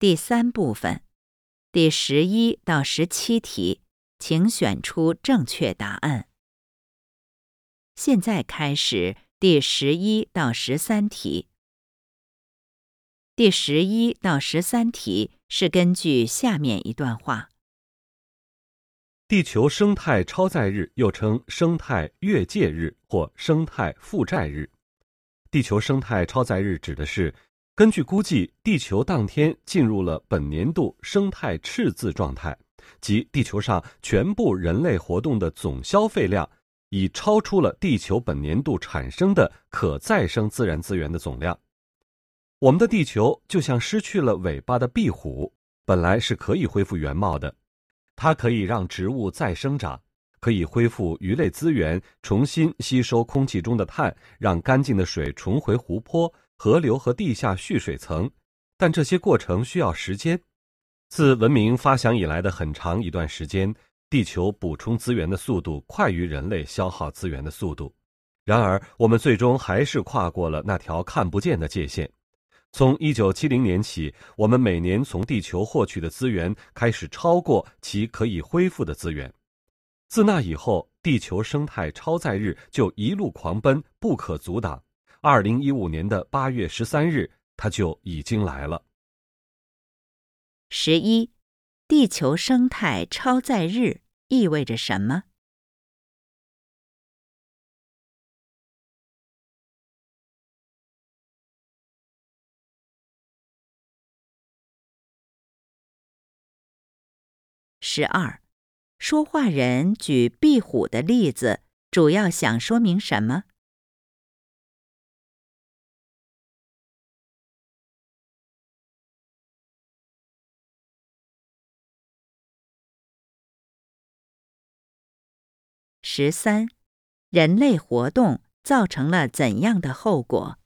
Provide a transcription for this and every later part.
第三部分，第十一到十七题，请选出正确答案。现在开始第十一到十三题。第十一到十三题是根据下面一段话：地球生态超载日又称生态越界日或生态负债日。地球生态超载日指的是。根据估计，地球当天进入了本年度生态赤字状态，即地球上全部人类活动的总消费量已超出了地球本年度产生的可再生自然资源的总量。我们的地球就像失去了尾巴的壁虎，本来是可以恢复原貌的，它可以让植物再生长，可以恢复鱼类资源，重新吸收空气中的碳，让干净的水重回湖泊。河流和地下蓄水层，但这些过程需要时间。自文明发祥以来的很长一段时间，地球补充资源的速度快于人类消耗资源的速度。然而，我们最终还是跨过了那条看不见的界限。从一九七零年起，我们每年从地球获取的资源开始超过其可以恢复的资源。自那以后，地球生态超载日就一路狂奔，不可阻挡。二零一五年的八月十三日，它就已经来了。十一，地球生态超载日意味着什么？十二，说话人举壁虎的例子，主要想说明什么？十三，人类活动造成了怎样的后果？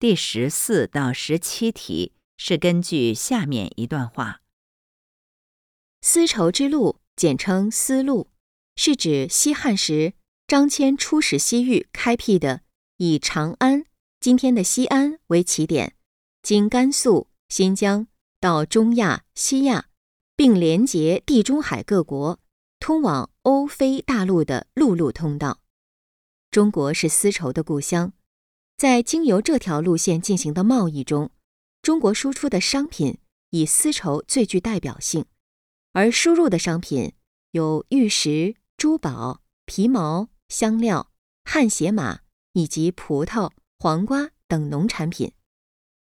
第十四到十七题是根据下面一段话：丝绸之路，简称丝路，是指西汉时。张骞出使西域开辟的，以长安（今天的西安）为起点，经甘肃、新疆到中亚、西亚，并连接地中海各国，通往欧非大陆的陆路通道。中国是丝绸的故乡，在经由这条路线进行的贸易中，中国输出的商品以丝绸最具代表性，而输入的商品有玉石、珠宝、皮毛。香料、汗血马以及葡萄、黄瓜等农产品。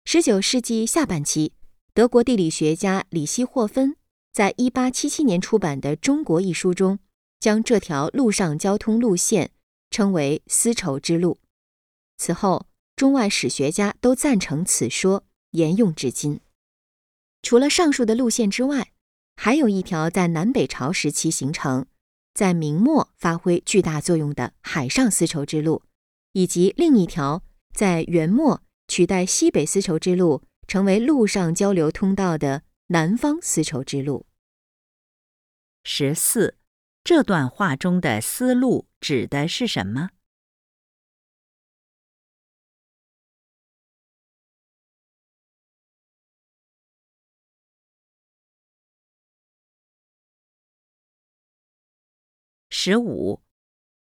十九世纪下半期，德国地理学家里希霍芬在一八七七年出版的《中国》一书中，将这条陆上交通路线称为“丝绸之路”。此后，中外史学家都赞成此说，沿用至今。除了上述的路线之外，还有一条在南北朝时期形成。在明末发挥巨大作用的海上丝绸之路，以及另一条在元末取代西北丝绸之路，成为陆上交流通道的南方丝绸之路。十四，这段话中的“丝路”指的是什么？十五，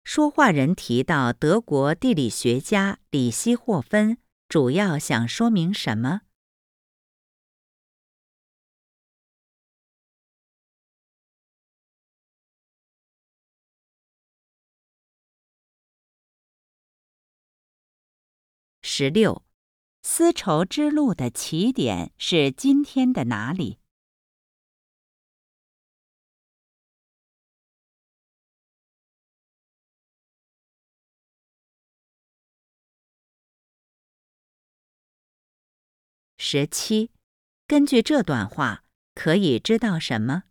说话人提到德国地理学家里希霍芬，主要想说明什么？十六，丝绸之路的起点是今天的哪里？十七，根据这段话，可以知道什么？